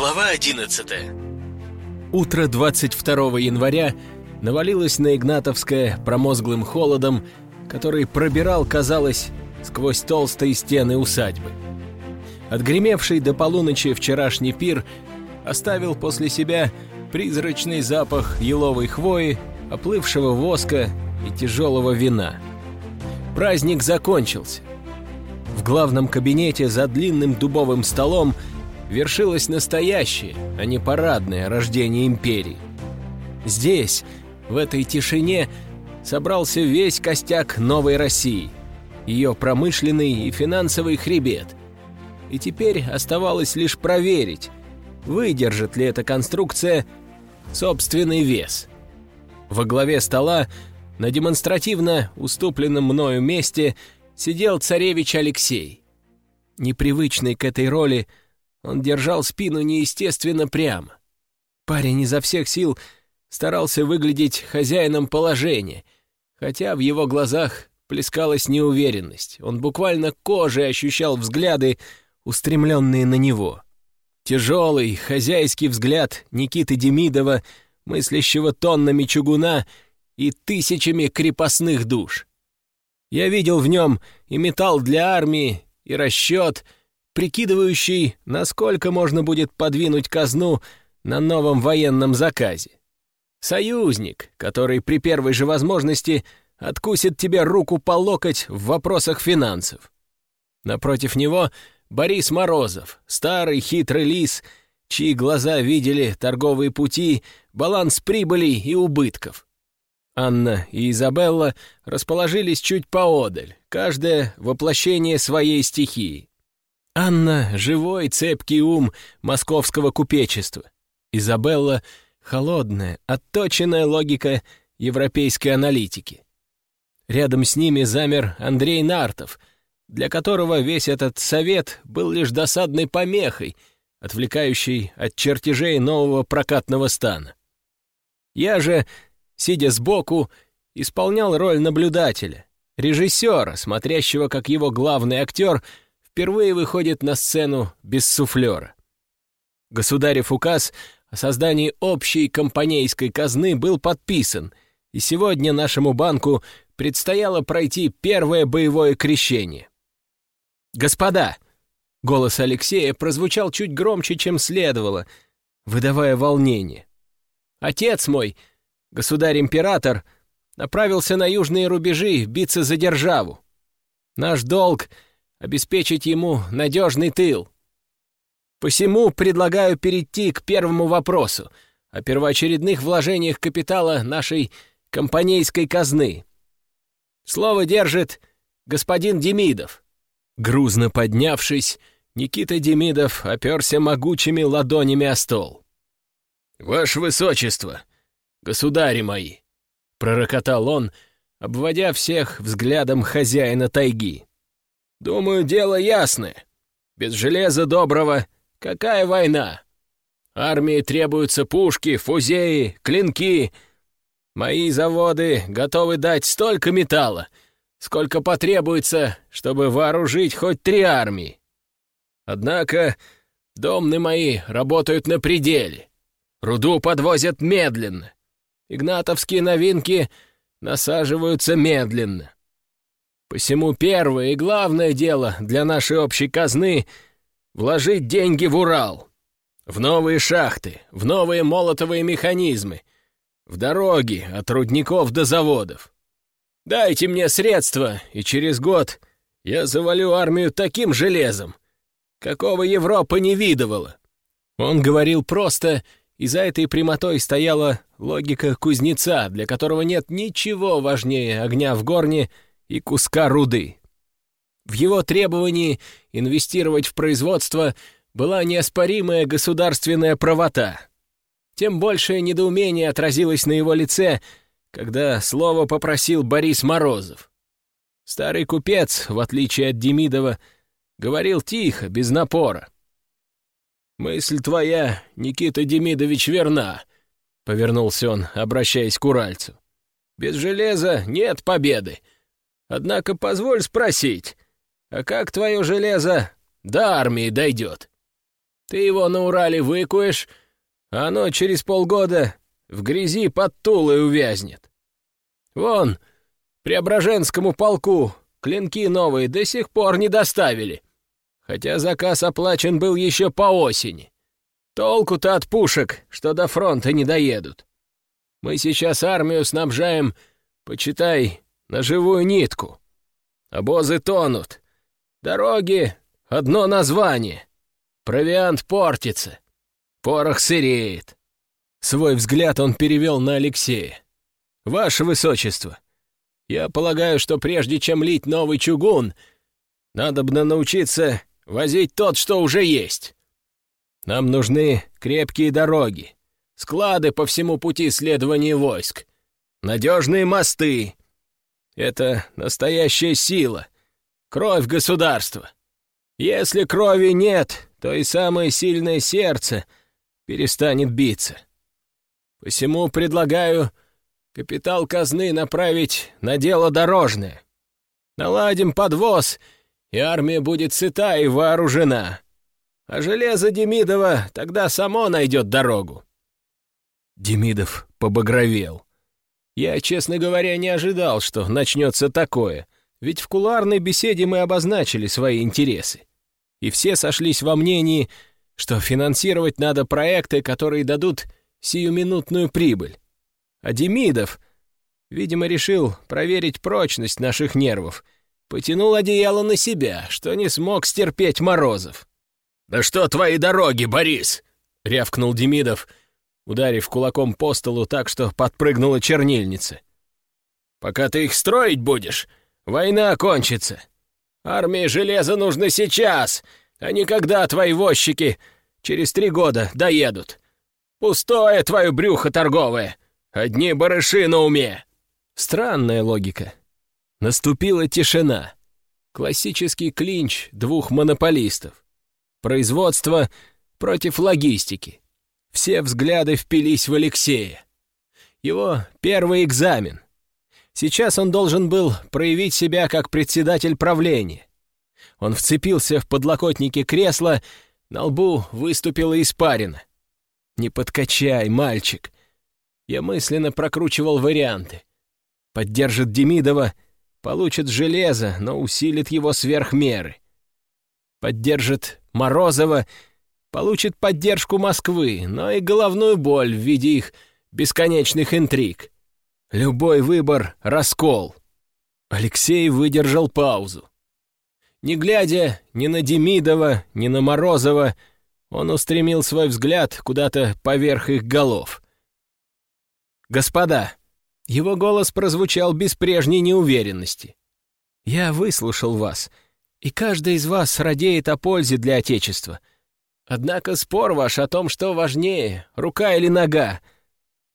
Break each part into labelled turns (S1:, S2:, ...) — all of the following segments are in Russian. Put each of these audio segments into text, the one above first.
S1: Глава 11
S2: Утро 22 января навалилось на Игнатовское промозглым холодом, который пробирал, казалось, сквозь толстые стены усадьбы. Отгремевший до полуночи вчерашний пир оставил после себя призрачный запах еловой хвои, оплывшего воска и тяжелого вина. Праздник закончился. В главном кабинете за длинным дубовым столом вершилось настоящее, а не парадное рождение империи. Здесь, в этой тишине, собрался весь костяк новой России, ее промышленный и финансовый хребет. И теперь оставалось лишь проверить, выдержит ли эта конструкция собственный вес. Во главе стола, на демонстративно уступленном мною месте, сидел царевич Алексей. Непривычный к этой роли, он держал спину неестественно прямо. Парень изо всех сил старался выглядеть хозяином положения, хотя в его глазах плескалась неуверенность. Он буквально кожей ощущал взгляды, устремленные на него. Тяжелый, хозяйский взгляд Никиты Демидова, мыслящего тоннами чугуна и тысячами крепостных душ. Я видел в нем и металл для армии, и расчет — прикидывающий, насколько можно будет подвинуть казну на новом военном заказе. Союзник, который при первой же возможности откусит тебе руку по локоть в вопросах финансов. Напротив него Борис Морозов, старый хитрый лис, чьи глаза видели торговые пути, баланс прибылей и убытков. Анна и Изабелла расположились чуть поодаль, каждая воплощение своей стихии. Анна — живой, цепкий ум московского купечества. Изабелла — холодная, отточенная логика европейской аналитики. Рядом с ними замер Андрей Нартов, для которого весь этот совет был лишь досадной помехой, отвлекающей от чертежей нового прокатного стана. Я же, сидя сбоку, исполнял роль наблюдателя, режиссера, смотрящего, как его главный актер — впервые выходит на сцену без суфлера. Государев указ о создании общей компанейской казны был подписан, и сегодня нашему банку предстояло пройти первое боевое крещение. «Господа!» — голос Алексея прозвучал чуть громче, чем следовало, выдавая волнение. «Отец мой, государь-император, направился на южные рубежи биться за державу. Наш долг — обеспечить ему надежный тыл. Посему предлагаю перейти к первому вопросу о первоочередных вложениях капитала нашей компанейской казны. Слово держит господин Демидов. Грузно поднявшись, Никита Демидов оперся могучими ладонями о стол. «Ваше Высочество, государи мои!» — пророкотал он, обводя всех взглядом хозяина тайги. Думаю, дело ясное. Без железа доброго какая война? Армии требуются пушки, фузеи, клинки. Мои заводы готовы дать столько металла, сколько потребуется, чтобы вооружить хоть три армии. Однако домны мои работают на пределе. Руду подвозят медленно. Игнатовские новинки насаживаются медленно. Посему первое и главное дело для нашей общей казны — вложить деньги в Урал, в новые шахты, в новые молотовые механизмы, в дороги от рудников до заводов. Дайте мне средства, и через год я завалю армию таким железом, какого Европа не видывала. Он говорил просто, и за этой прямотой стояла логика кузнеца, для которого нет ничего важнее огня в горне — и куска руды. В его требовании инвестировать в производство была неоспоримая государственная правота. Тем большее недоумение отразилось на его лице, когда слово попросил Борис Морозов. Старый купец, в отличие от Демидова, говорил тихо, без напора. «Мысль твоя, Никита Демидович, верна», — повернулся он, обращаясь к Уральцу. «Без железа нет победы, Однако позволь спросить, а как твое железо до армии дойдет?» Ты его на Урале выкуешь, а оно через полгода в грязи под Тулой увязнет. Вон, Преображенскому полку клинки новые до сих пор не доставили, хотя заказ оплачен был еще по осени. Толку-то от пушек, что до фронта не доедут. Мы сейчас армию снабжаем, почитай, на живую нитку. Обозы тонут. Дороги — одно название. Провиант портится. Порох сыреет. Свой взгляд он перевел на Алексея. «Ваше Высочество, я полагаю, что прежде чем лить новый чугун, надо бы научиться возить тот, что уже есть. Нам нужны крепкие дороги, склады по всему пути следования войск, надежные мосты. Это настоящая сила, кровь государства. Если крови нет, то и самое сильное сердце перестанет биться. Посему предлагаю капитал казны направить на дело дорожное. Наладим подвоз, и армия будет сыта и вооружена. А железо Демидова тогда само найдет дорогу. Демидов побагровел. Я, честно говоря, не ожидал, что начнется такое, ведь в куларной беседе мы обозначили свои интересы. И все сошлись во мнении, что финансировать надо проекты, которые дадут сиюминутную прибыль. А Демидов, видимо, решил проверить прочность наших нервов, потянул одеяло на себя, что не смог стерпеть Морозов. «Да что твои дороги, Борис?» — рявкнул Демидов, ударив кулаком по столу так, что подпрыгнула чернильница. «Пока ты их строить будешь, война кончится. Армии железа нужно сейчас, а не когда твои возчики через три года доедут. Пустое твое брюхо торговое, одни барыши на уме». Странная логика. Наступила тишина. Классический клинч двух монополистов. Производство против логистики. Все взгляды впились в Алексея. Его первый экзамен. Сейчас он должен был проявить себя как председатель правления. Он вцепился в подлокотники кресла, на лбу выступила испарина. Не подкачай, мальчик. Я мысленно прокручивал варианты. Поддержит Демидова, получит железо, но усилит его сверх меры. Поддержит Морозова, получит поддержку Москвы, но и головную боль в виде их бесконечных интриг. Любой выбор — раскол. Алексей выдержал паузу. Не глядя ни на Демидова, ни на Морозова, он устремил свой взгляд куда-то поверх их голов. «Господа!» Его голос прозвучал без прежней неуверенности. «Я выслушал вас, и каждый из вас радеет о пользе для Отечества. Однако спор ваш о том, что важнее, рука или нога.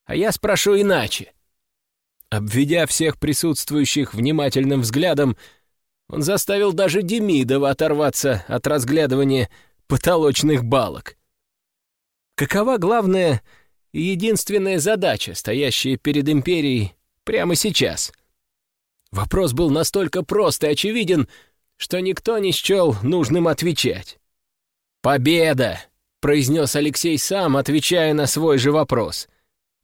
S2: А я спрошу иначе». Обведя всех присутствующих внимательным взглядом, он заставил даже Демидова оторваться от разглядывания потолочных балок. Какова главная и единственная задача, стоящая перед империей прямо сейчас? Вопрос был настолько прост и очевиден, что никто не счел нужным отвечать. «Победа!» — произнес Алексей сам, отвечая на свой же вопрос.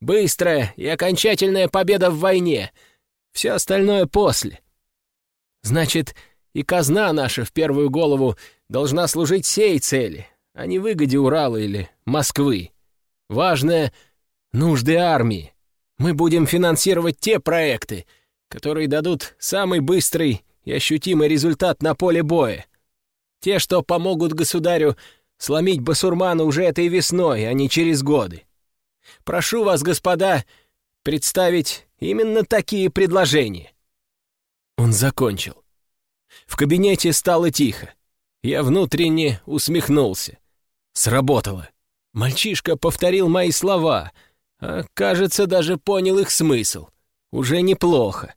S2: «Быстрая и окончательная победа в войне. Все остальное после». «Значит, и казна наша в первую голову должна служить сей цели, а не выгоде Урала или Москвы. Важное — нужды армии. Мы будем финансировать те проекты, которые дадут самый быстрый и ощутимый результат на поле боя. Те, что помогут государю сломить басурмана уже этой весной, а не через годы. Прошу вас, господа, представить именно такие предложения. Он закончил. В кабинете стало тихо. Я внутренне усмехнулся. Сработало. Мальчишка повторил мои слова, а, кажется, даже понял их смысл. Уже неплохо.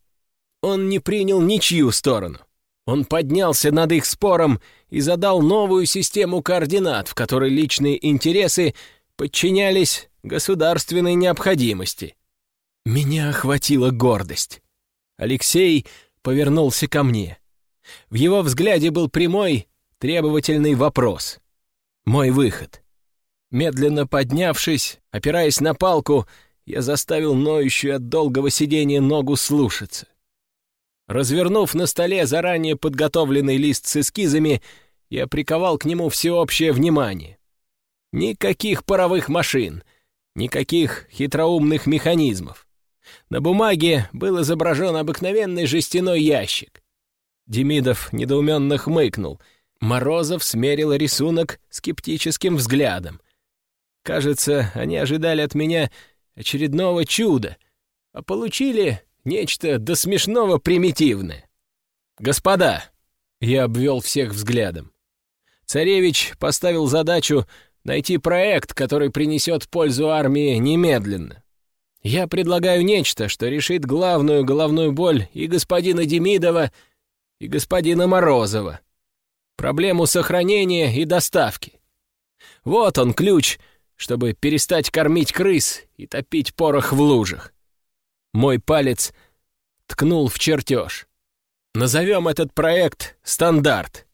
S2: Он не принял ничью сторону. Он поднялся над их спором и задал новую систему координат, в которой личные интересы подчинялись государственной необходимости. Меня охватила гордость. Алексей повернулся ко мне. В его взгляде был прямой, требовательный вопрос. Мой выход. Медленно поднявшись, опираясь на палку, я заставил ноющую от долгого сидения ногу слушаться. Развернув на столе заранее подготовленный лист с эскизами, я приковал к нему всеобщее внимание. Никаких паровых машин, никаких хитроумных механизмов. На бумаге был изображен обыкновенный жестяной ящик. Демидов недоуменно хмыкнул. Морозов смерил рисунок скептическим взглядом. Кажется, они ожидали от меня очередного чуда, а получили нечто до смешного примитивное. «Господа!» — я обвел всех взглядом. Царевич поставил задачу найти проект, который принесет пользу армии немедленно. Я предлагаю нечто, что решит главную головную боль и господина Демидова, и господина Морозова. Проблему сохранения и доставки. Вот он ключ, чтобы перестать кормить крыс и топить порох в лужах. Мой палец ткнул в чертеж. Назовем этот проект «Стандарт».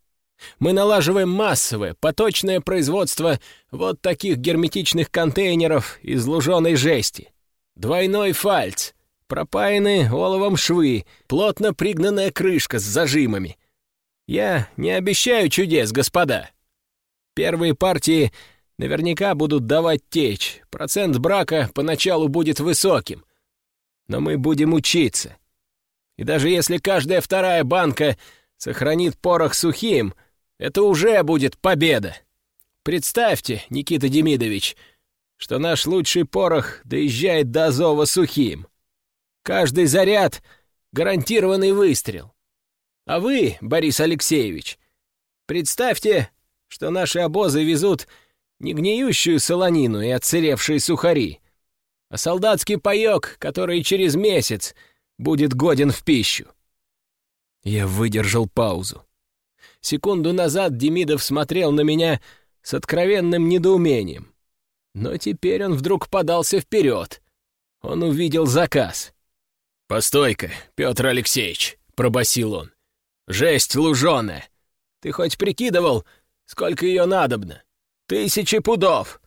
S2: Мы налаживаем массовое, поточное производство вот таких герметичных контейнеров из луженой жести. Двойной фальц, пропаянные оловом швы, плотно пригнанная крышка с зажимами. Я не обещаю чудес, господа. Первые партии наверняка будут давать течь, процент брака поначалу будет высоким. Но мы будем учиться. И даже если каждая вторая банка сохранит порох сухим, это уже будет победа. Представьте, Никита Демидович, что наш лучший порох доезжает до Азова сухим. Каждый заряд — гарантированный выстрел. А вы, Борис Алексеевич, представьте, что наши обозы везут не гниющую солонину и отсыревшие сухари, а солдатский паёк, который через месяц будет годен в пищу. Я выдержал паузу. Секунду назад Демидов смотрел на меня с откровенным недоумением. Но теперь он вдруг подался вперед. Он увидел заказ. «Постой-ка, Петр Алексеевич», — пробасил он. «Жесть луженая. Ты хоть прикидывал, сколько ее надобно? Тысячи пудов.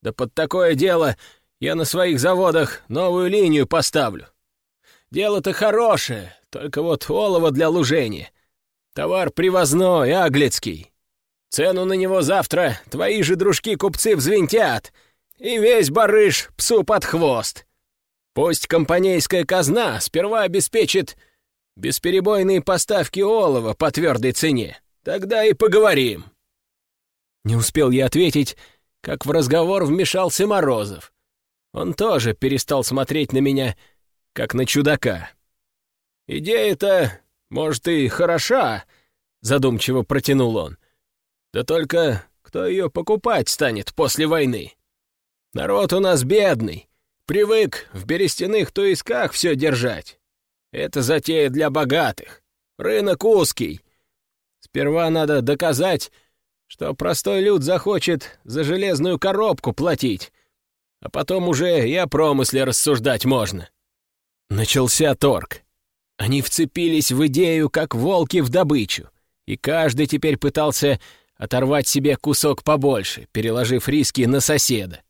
S2: Да под такое дело я на своих заводах новую линию поставлю. Дело-то хорошее, только вот олово для лужения. Товар привозной, аглицкий. Цену на него завтра твои же дружки-купцы взвинтят, и весь барыш псу под хвост. Пусть компанейская казна сперва обеспечит бесперебойные поставки олова по твердой цене. Тогда и поговорим». Не успел я ответить, как в разговор вмешался Морозов. Он тоже перестал смотреть на меня, как на чудака. «Идея-то, может, и хороша», — задумчиво протянул он. «Да только кто ее покупать станет после войны? Народ у нас бедный, Привык в берестяных туисках все держать. Это затея для богатых. Рынок узкий. Сперва надо доказать, что простой люд захочет за железную коробку платить, а потом уже и о промысле рассуждать можно. Начался торг. Они вцепились в идею, как волки в добычу, и каждый теперь пытался оторвать себе кусок побольше, переложив риски на соседа.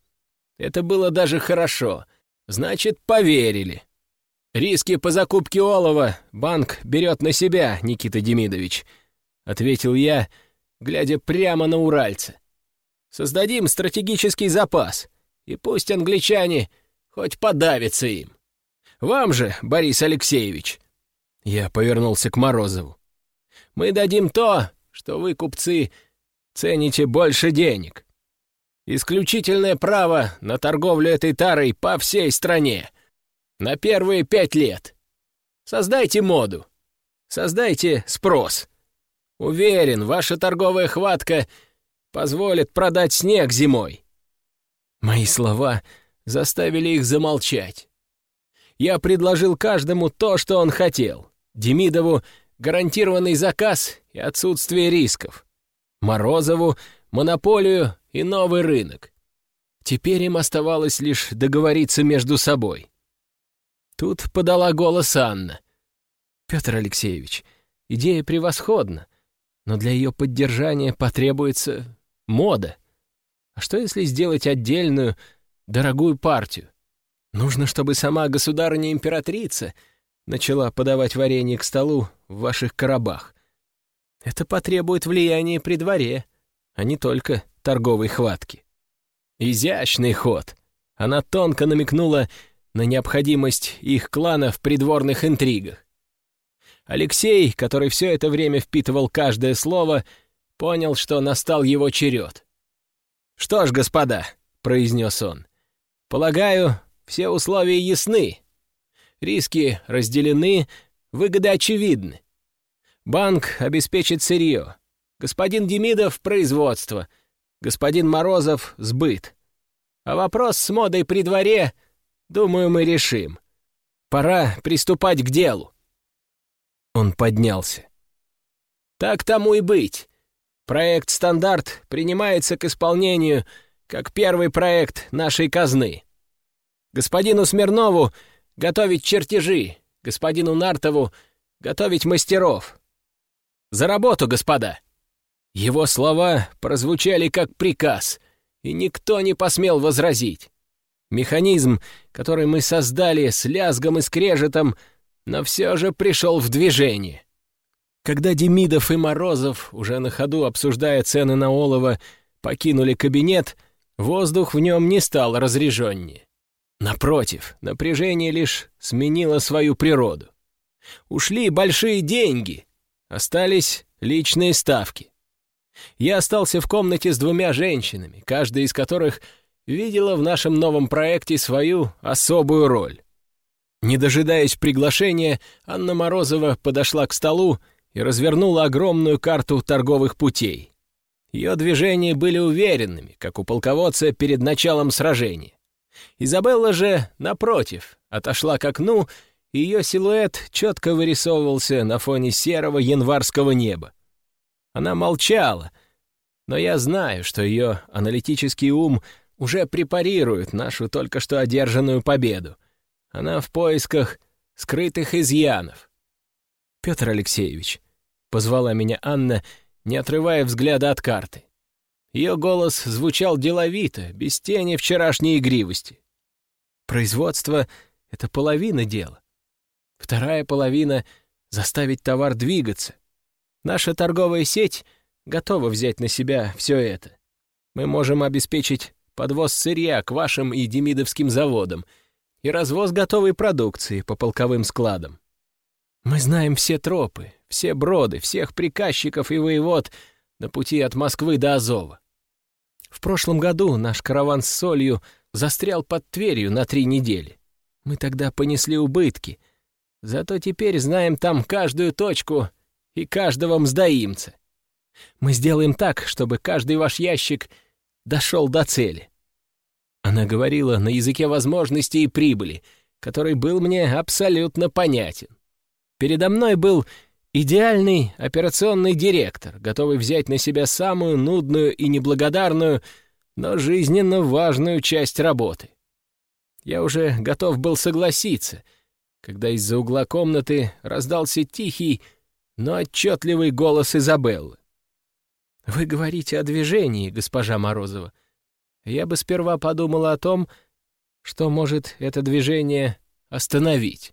S2: Это было даже хорошо. Значит, поверили. Риски по закупке олова банк берет на себя, Никита Демидович, ответил я, глядя прямо на уральца. Создадим стратегический запас, и пусть англичане хоть подавятся им. Вам же, Борис Алексеевич, я повернулся к Морозову. Мы дадим то, что вы, купцы, цените больше денег. Исключительное право на торговлю этой тарой по всей стране. На первые пять лет. Создайте моду. Создайте спрос. Уверен, ваша торговая хватка позволит продать снег зимой. Мои слова заставили их замолчать. Я предложил каждому то, что он хотел. Демидову — гарантированный заказ и отсутствие рисков. Морозову — монополию и новый рынок. Теперь им оставалось лишь договориться между собой. Тут подала голос Анна. «Петр Алексеевич, идея превосходна, но для ее поддержания потребуется мода. А что если сделать отдельную, дорогую партию? Нужно, чтобы сама государыня-императрица начала подавать варенье к столу в ваших коробах. Это потребует влияния при дворе, а не только торговой хватки. Изящный ход. Она тонко намекнула на необходимость их клана в придворных интригах. Алексей, который все это время впитывал каждое слово, понял, что настал его черед. «Что ж, господа», — произнес он, — «полагаю, все условия ясны. Риски разделены, выгоды очевидны. Банк обеспечит сырье, господин Демидов — производство, господин Морозов — сбыт. А вопрос с модой при дворе, думаю, мы решим. Пора приступать к делу. Он поднялся. Так тому и быть. Проект «Стандарт» принимается к исполнению как первый проект нашей казны. Господину Смирнову готовить чертежи, господину Нартову готовить мастеров. За работу, господа!» Его слова прозвучали как приказ, и никто не посмел возразить. Механизм, который мы создали с лязгом и скрежетом, но все же пришел в движение. Когда Демидов и Морозов, уже на ходу обсуждая цены на олово, покинули кабинет, воздух в нем не стал разреженнее. Напротив, напряжение лишь сменило свою природу. Ушли большие деньги, остались личные ставки. Я остался в комнате с двумя женщинами, каждая из которых видела в нашем новом проекте свою особую роль. Не дожидаясь приглашения, Анна Морозова подошла к столу и развернула огромную карту торговых путей. Ее движения были уверенными, как у полководца перед началом сражения. Изабелла же, напротив, отошла к окну, и ее силуэт четко вырисовывался на фоне серого январского неба. Она молчала, но я знаю, что ее аналитический ум уже препарирует нашу только что одержанную победу. Она в поисках скрытых изъянов. «Петр Алексеевич», — позвала меня Анна, не отрывая взгляда от карты. Ее голос звучал деловито, без тени вчерашней игривости. Производство — это половина дела. Вторая половина — заставить товар двигаться. Наша торговая сеть готова взять на себя все это. Мы можем обеспечить подвоз сырья к вашим и демидовским заводам и развоз готовой продукции по полковым складам. Мы знаем все тропы, все броды, всех приказчиков и воевод на пути от Москвы до Азова. В прошлом году наш караван с солью застрял под Тверью на три недели. Мы тогда понесли убытки, зато теперь знаем там каждую точку и каждого мздоимца. Мы сделаем так, чтобы каждый ваш ящик дошел до цели. Она говорила на языке возможностей и прибыли, который был мне абсолютно понятен. Передо мной был Идеальный операционный директор, готовый взять на себя самую нудную и неблагодарную, но жизненно важную часть работы. Я уже готов был согласиться, когда из-за угла комнаты раздался тихий, но отчетливый голос Изабеллы. «Вы говорите о движении, госпожа Морозова. Я бы сперва подумала о том, что может это движение остановить».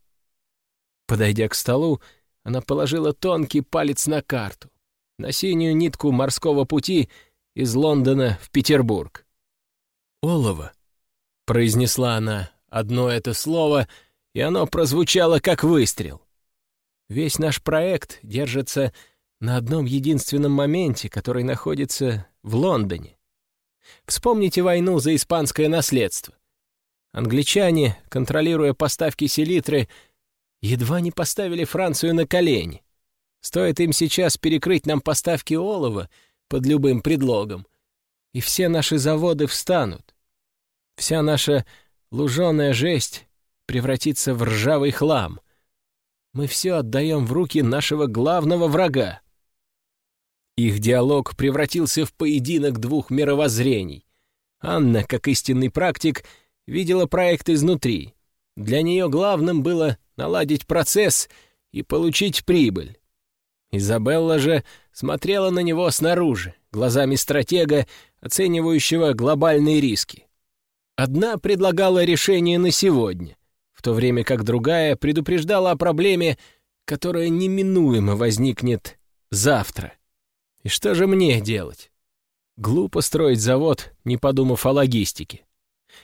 S2: Подойдя к столу, она положила тонкий палец на карту, на синюю нитку морского пути из Лондона в Петербург. «Олово», — произнесла она одно это слово, и оно прозвучало как выстрел. Весь наш проект держится на одном единственном моменте, который находится в Лондоне. Вспомните войну за испанское наследство. Англичане, контролируя поставки селитры, едва не поставили Францию на колени. Стоит им сейчас перекрыть нам поставки олова под любым предлогом, и все наши заводы встанут. Вся наша луженая жесть превратится в ржавый хлам. Мы все отдаем в руки нашего главного врага. Их диалог превратился в поединок двух мировоззрений. Анна, как истинный практик, видела проект изнутри. Для нее главным было наладить процесс и получить прибыль. Изабелла же смотрела на него снаружи, глазами стратега, оценивающего глобальные риски. Одна предлагала решение на сегодня, в то время как другая предупреждала о проблеме, которая неминуемо возникнет завтра. И что же мне делать? Глупо строить завод, не подумав о логистике.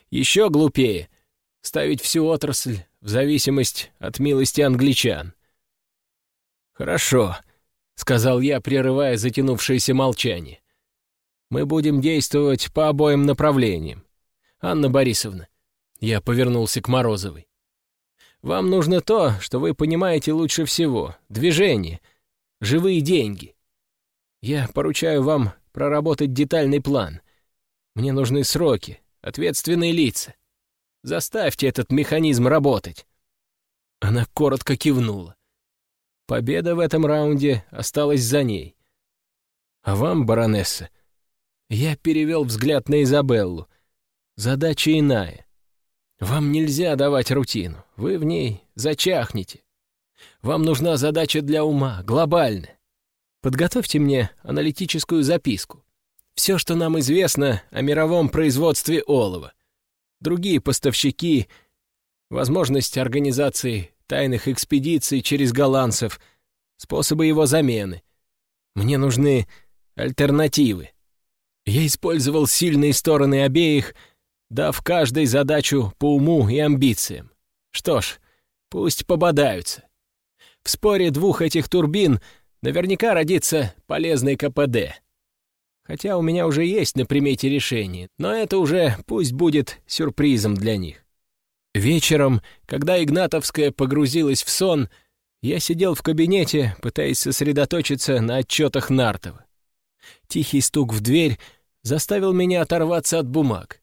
S2: Еще глупее — ставить всю отрасль в зависимость от милости англичан. «Хорошо», — сказал я, прерывая затянувшееся молчание. «Мы будем действовать по обоим направлениям. Анна Борисовна». Я повернулся к Морозовой. «Вам нужно то, что вы понимаете лучше всего — движение, живые деньги. Я поручаю вам проработать детальный план. Мне нужны сроки, ответственные лица. Заставьте этот механизм работать». Она коротко кивнула. Победа в этом раунде осталась за ней. А вам, баронесса, я перевел взгляд на Изабеллу. Задача иная. Вам нельзя давать рутину, вы в ней зачахнете. Вам нужна задача для ума, глобальная. Подготовьте мне аналитическую записку. Все, что нам известно о мировом производстве олова. Другие поставщики, возможность организации тайных экспедиций через голландцев, способы его замены. Мне нужны альтернативы. Я использовал сильные стороны обеих, дав каждой задачу по уму и амбициям. Что ж, пусть пободаются. В споре двух этих турбин наверняка родится полезный КПД. Хотя у меня уже есть на примете решение, но это уже пусть будет сюрпризом для них. Вечером, когда Игнатовская погрузилась в сон, я сидел в кабинете, пытаясь сосредоточиться на отчетах Нартова. Тихий стук в дверь заставил меня оторваться от бумаг.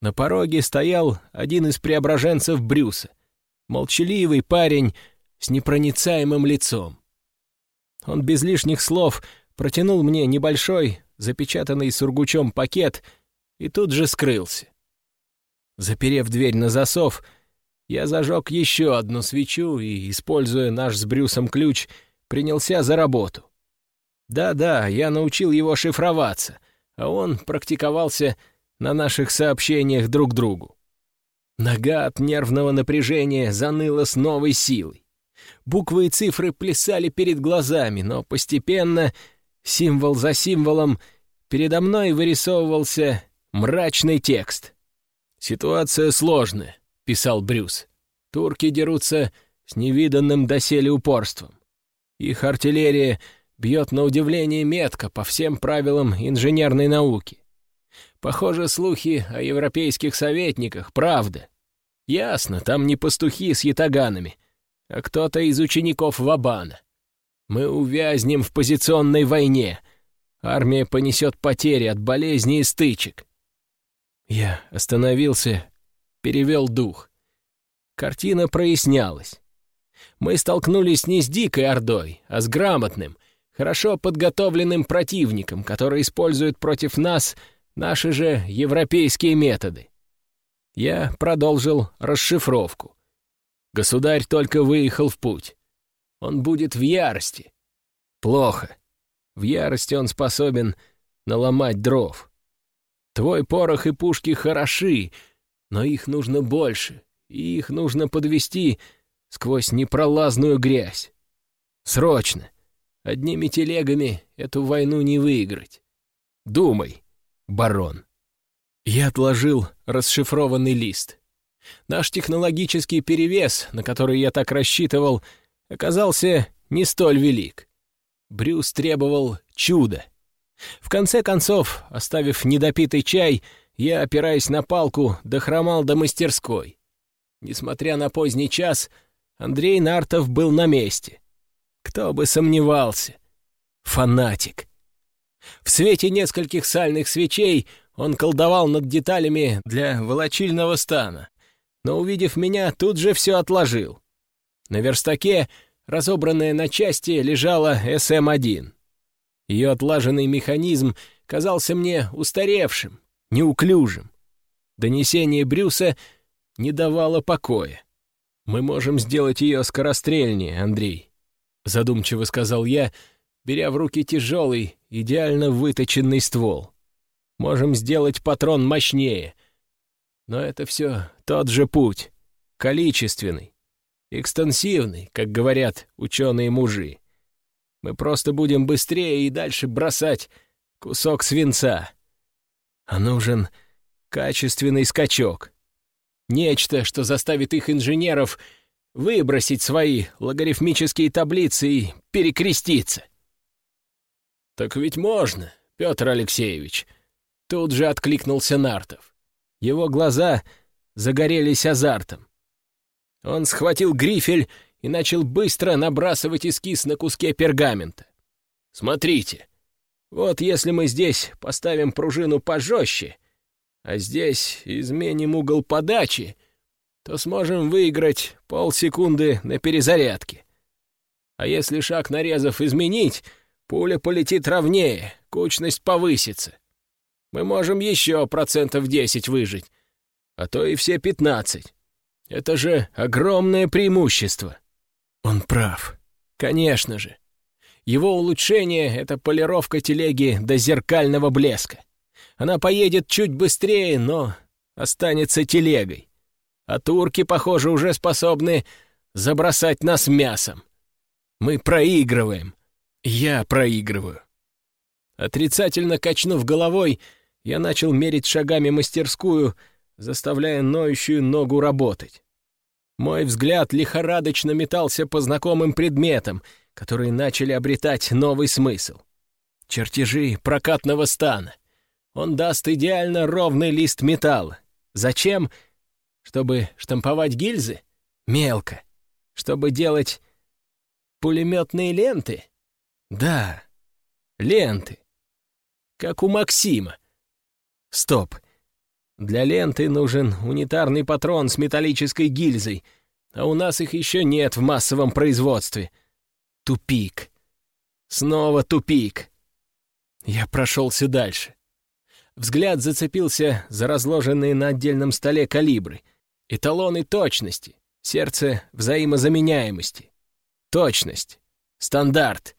S2: На пороге стоял один из преображенцев Брюса, молчаливый парень с непроницаемым лицом. Он без лишних слов протянул мне небольшой, запечатанный сургучом пакет и тут же скрылся. Заперев дверь на засов, я зажег еще одну свечу и, используя наш с Брюсом ключ, принялся за работу. Да-да, я научил его шифроваться, а он практиковался на наших сообщениях друг другу. Нога от нервного напряжения заныла с новой силой. Буквы и цифры плясали перед глазами, но постепенно, символ за символом, передо мной вырисовывался мрачный текст. «Ситуация сложная», — писал Брюс. «Турки дерутся с невиданным доселе упорством. Их артиллерия бьет на удивление метко по всем правилам инженерной науки. Похоже, слухи о европейских советниках — правда. Ясно, там не пастухи с ятаганами, а кто-то из учеников Вабана. Мы увязнем в позиционной войне. Армия понесет потери от болезней и стычек. Я остановился, перевел дух. Картина прояснялась. Мы столкнулись не с дикой ордой, а с грамотным, хорошо подготовленным противником, который использует против нас наши же европейские методы. Я продолжил расшифровку. Государь только выехал в путь. Он будет в ярости. Плохо. В ярости он способен наломать дров. Твой порох и пушки хороши, но их нужно больше, и их нужно подвести сквозь непролазную грязь. Срочно. Одними телегами эту войну не выиграть. Думай, барон. Я отложил расшифрованный лист. Наш технологический перевес, на который я так рассчитывал, оказался не столь велик. Брюс требовал чуда — в конце концов, оставив недопитый чай, я, опираясь на палку, дохромал до мастерской. Несмотря на поздний час, Андрей Нартов был на месте. Кто бы сомневался. Фанатик. В свете нескольких сальных свечей он колдовал над деталями для волочильного стана, но, увидев меня, тут же все отложил. На верстаке, разобранная на части, лежала СМ-1. Ее отлаженный механизм казался мне устаревшим, неуклюжим. Донесение Брюса не давало покоя. Мы можем сделать ее скорострельнее, Андрей. — задумчиво сказал я, беря в руки тяжелый, идеально выточенный ствол. «Можем сделать патрон мощнее. Но это все тот же путь, количественный, экстенсивный, как говорят ученые-мужи. Мы просто будем быстрее и дальше бросать кусок свинца. А нужен качественный скачок. Нечто, что заставит их инженеров выбросить свои логарифмические таблицы и перекреститься. «Так ведь можно, Петр Алексеевич!» Тут же откликнулся Нартов. Его глаза загорелись азартом. Он схватил грифель и начал быстро набрасывать эскиз на куске пергамента. «Смотрите, вот если мы здесь поставим пружину пожестче, а здесь изменим угол подачи, то сможем выиграть полсекунды на перезарядке. А если шаг нарезов изменить, пуля полетит ровнее, кучность повысится. Мы можем еще процентов 10 выжить, а то и все 15. Это же огромное преимущество. Он прав. Конечно же. Его улучшение — это полировка телеги до зеркального блеска. Она поедет чуть быстрее, но останется телегой. А турки, похоже, уже способны забросать нас мясом. Мы проигрываем. Я проигрываю. Отрицательно качнув головой, я начал мерить шагами мастерскую, заставляя ноющую ногу работать. Мой взгляд лихорадочно метался по знакомым предметам, которые начали обретать новый смысл. Чертежи прокатного стана. Он даст идеально ровный лист металла. Зачем? Чтобы штамповать гильзы? Мелко. Чтобы делать пулеметные ленты? Да, ленты. Как у Максима. Стоп. Для ленты нужен унитарный патрон с металлической гильзой, а у нас их еще нет в массовом производстве. Тупик. Снова тупик. Я прошелся дальше. Взгляд зацепился за разложенные на отдельном столе калибры, эталоны точности, сердце взаимозаменяемости. Точность, стандарт,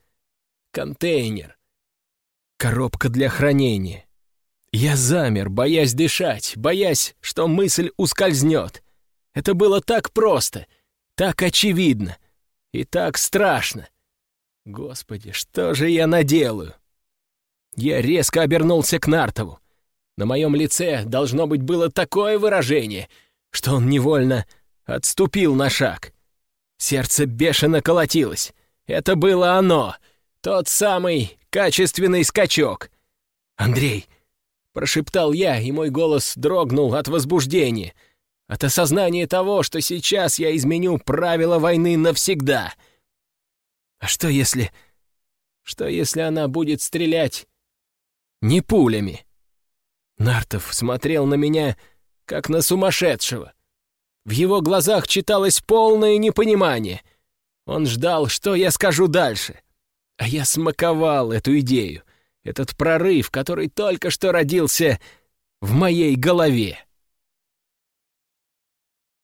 S2: контейнер, коробка для хранения. Я замер, боясь дышать, боясь, что мысль ускользнет. Это было так просто, так очевидно и так страшно. Господи, что же я наделаю? Я резко обернулся к Нартову. На моем лице должно быть было такое выражение, что он невольно отступил на шаг. Сердце бешено колотилось. Это было оно, тот самый качественный скачок. «Андрей, Прошептал я, и мой голос дрогнул от возбуждения, от осознания того, что сейчас я изменю правила войны навсегда. А что если... Что если она будет стрелять не пулями? Нартов смотрел на меня, как на сумасшедшего. В его глазах читалось полное непонимание. Он ждал, что я скажу дальше. А я смаковал эту идею — этот прорыв, который только что родился в моей голове.